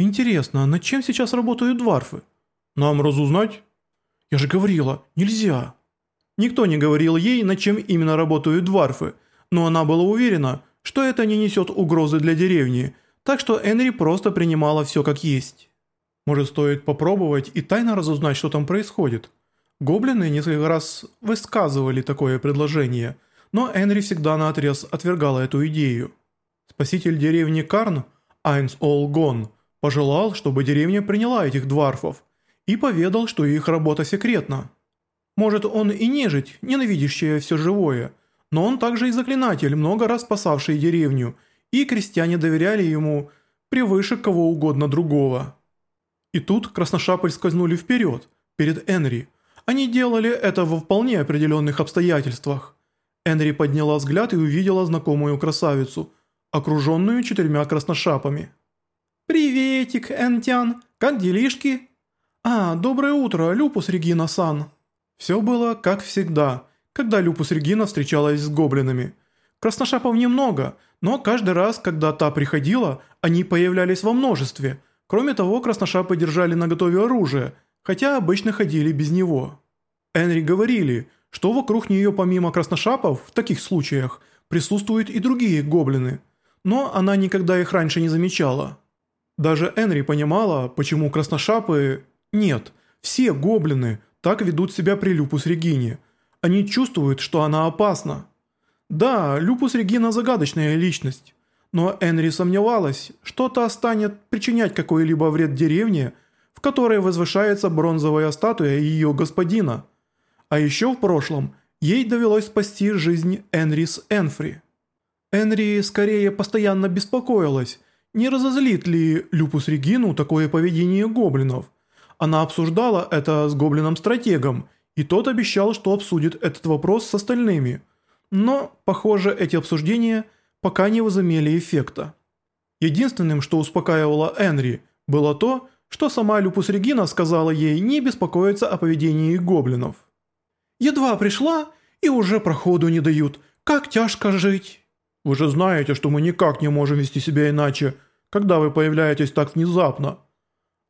Интересно, над чем сейчас работают дварфы? Нам разузнать? Я же говорила, нельзя. Никто не говорил ей, над чем именно работают дварфы, но она была уверена, что это не несет угрозы для деревни, так что Энри просто принимала все как есть. Может стоит попробовать и тайно разузнать, что там происходит. Гоблины несколько раз высказывали такое предложение, но Энри всегда наотрез отвергала эту идею. Спаситель деревни Карн, Айнс Олгон, пожелал, чтобы деревня приняла этих дварфов, и поведал, что их работа секретна. Может, он и нежить, ненавидящая все живое, но он также и заклинатель, много раз спасавший деревню, и крестьяне доверяли ему превыше кого угодно другого. И тут красношапы скользнули вперед, перед Энри. Они делали это во вполне определенных обстоятельствах. Энри подняла взгляд и увидела знакомую красавицу, окруженную четырьмя красношапами. «Приветик, Энтян, как делишки?» «А, доброе утро, Люпус Регина-сан». Все было как всегда, когда Люпус Регина встречалась с гоблинами. Красношапов немного, но каждый раз, когда та приходила, они появлялись во множестве. Кроме того, красношапы держали наготове оружие, хотя обычно ходили без него. Энри говорили, что вокруг нее помимо красношапов в таких случаях присутствуют и другие гоблины, но она никогда их раньше не замечала. Даже Энри понимала, почему красношапы... Нет, все гоблины – так ведут себя при Люпус Регине. Они чувствуют, что она опасна. Да, Люпус Регина загадочная личность. Но Энри сомневалась, что та станет причинять какой-либо вред деревне, в которой возвышается бронзовая статуя ее господина. А еще в прошлом ей довелось спасти жизнь Энрис Энфри. Энри скорее постоянно беспокоилась, не разозлит ли Люпус Регину такое поведение гоблинов – она обсуждала это с гоблином-стратегом, и тот обещал, что обсудит этот вопрос с остальными. Но, похоже, эти обсуждения пока не возымели эффекта. Единственным, что успокаивало Энри, было то, что сама Люпус Регина сказала ей не беспокоиться о поведении гоблинов. «Едва пришла, и уже проходу не дают. Как тяжко жить!» «Вы же знаете, что мы никак не можем вести себя иначе, когда вы появляетесь так внезапно»,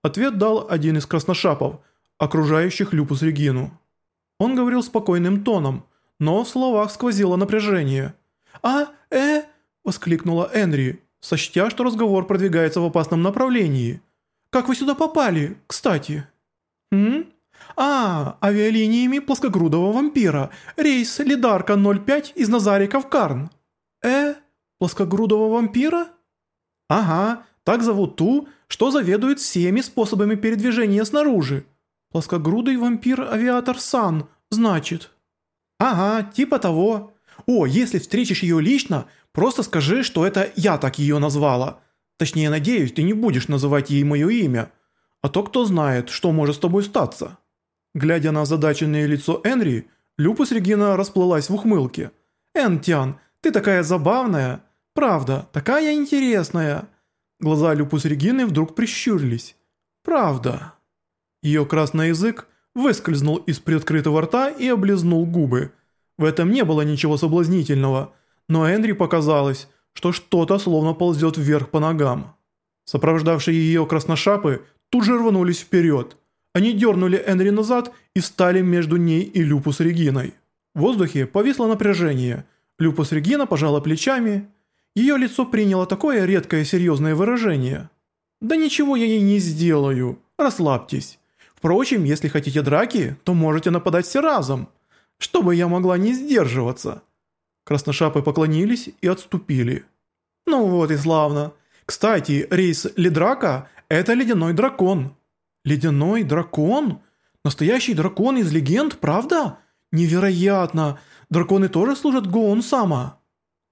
Ответ дал один из красношапов, окружающих Люпус Регину. Он говорил спокойным тоном, но в словах сквозило напряжение. «А, э!» – воскликнула Энри, сочтя, что разговор продвигается в опасном направлении. «Как вы сюда попали, кстати?» «М? А, авиалиниями плоскогрудого вампира, рейс Лидарка 05 из Назарика в Карн». «Э? Плоскогрудого вампира?» «Ага, так зовут ту, что заведует всеми способами передвижения снаружи. Плоскогрудый вампир-авиатор Сан, значит. Ага, типа того. О, если встретишь ее лично, просто скажи, что это я так ее назвала. Точнее, надеюсь, ты не будешь называть ей мое имя. А то кто знает, что может с тобой статься. Глядя на озадаченное лицо Энри, Люпус Регина расплылась в ухмылке. «Энтян, ты такая забавная. Правда, такая интересная». Глаза Люпус Регины вдруг прищурились. «Правда». Ее красный язык выскользнул из приоткрытого рта и облизнул губы. В этом не было ничего соблазнительного, но Энри показалось, что что-то словно ползет вверх по ногам. Сопровождавшие ее красношапы тут же рванулись вперед. Они дернули Энри назад и встали между ней и Люпус Региной. В воздухе повисло напряжение. Люпус Регина пожала плечами ее лицо приняло такое редкое серьезное выражение. «Да ничего я ей не сделаю, расслабьтесь. Впрочем, если хотите драки, то можете нападать все разом, чтобы я могла не сдерживаться». Красношапы поклонились и отступили. «Ну вот и славно. Кстати, рейс Лидрака – это ледяной дракон». «Ледяной дракон? Настоящий дракон из легенд, правда? Невероятно! Драконы тоже служат Гоун-сама?»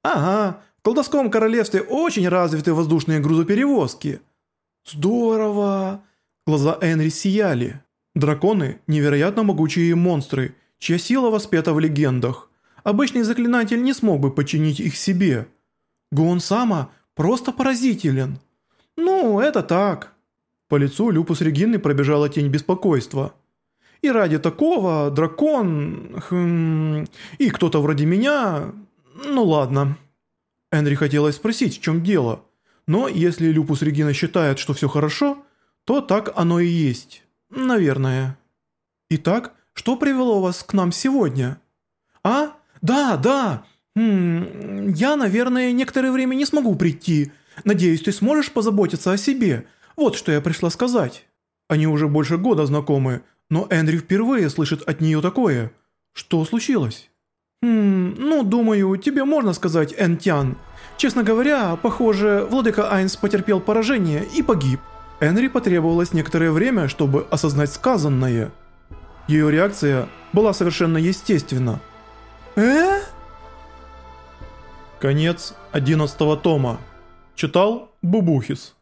«Ага, в колдовском королевстве очень развиты воздушные грузоперевозки». «Здорово!» Глаза Энри сияли. Драконы – невероятно могучие монстры, чья сила воспета в легендах. Обычный заклинатель не смог бы подчинить их себе. Гуон Сама просто поразителен. Ну, это так. По лицу Люпус Регины пробежала тень беспокойства. И ради такого дракон... Хм, и кто-то вроде меня... Ну ладно. Энри хотелось спросить, в чем дело, Но если Люпус Регина считает, что все хорошо, то так оно и есть. Наверное. Итак, что привело вас к нам сегодня? А? Да, да. Хм, я, наверное, некоторое время не смогу прийти. Надеюсь, ты сможешь позаботиться о себе. Вот что я пришла сказать. Они уже больше года знакомы, но Эндрю впервые слышит от нее такое. Что случилось? Хм, ну, думаю, тебе можно сказать, Энтян. Честно говоря, похоже, владыка Айнс потерпел поражение и погиб. Энри потребовалось некоторое время, чтобы осознать сказанное. Ее реакция была совершенно естественна. «Э?» Конец 11 тома. Читал Бубухис.